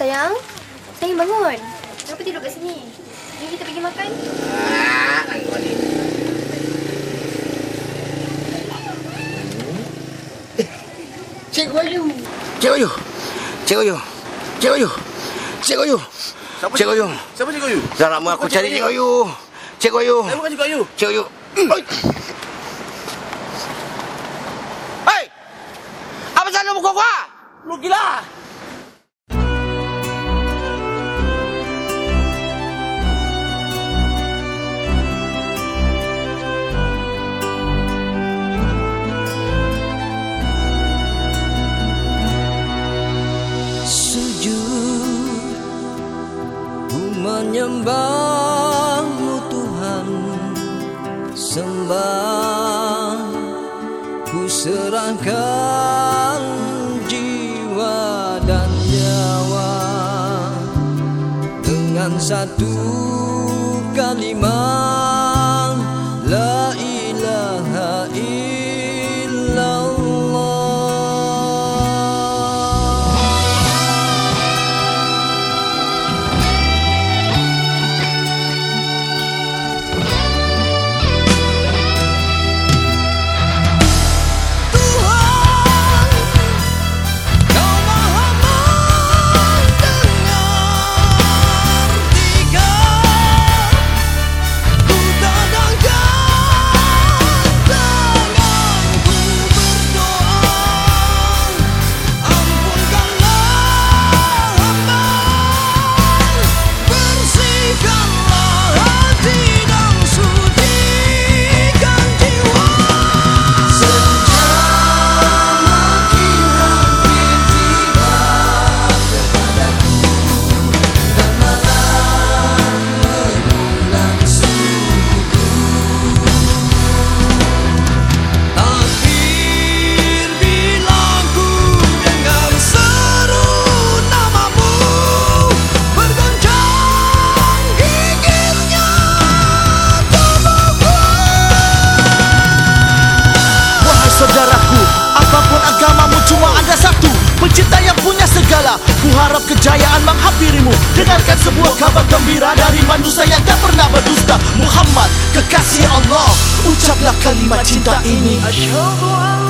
Sayang, sayang bangun. Kenapa tidur kat sini? Jom kita pergi makan. Ah, kau ni. Cikgu Ayu. Cikgu Ayu. Cikgu Ayu. Cikgu Ayu. Cikgu Ayu. Siapa Cikgu Ayu. Siapa cikgu Ayu? Dah lama aku cari Cikgu Cikgu Ayu. Cikgu Ayu. Saya bukan cikgu Ayu. Cikgu Ayu. Oi. Hei! Apa salah muka gua? Lu gila. Menyembahmu Tuhan. Sembah Ku serahkan jiwa dan nyawa Dengan satu kalimat La apapun agamamu cuma ada satu Pencipta yang punya segala. Ku harap kejayaan menghampirimu. Dengarkan sebuah kabar gembira dari manusia yang tak pernah berdusta. Muhammad, kekasih Allah Ucaplah kalimat cinta ini. Asyhadu an